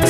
rực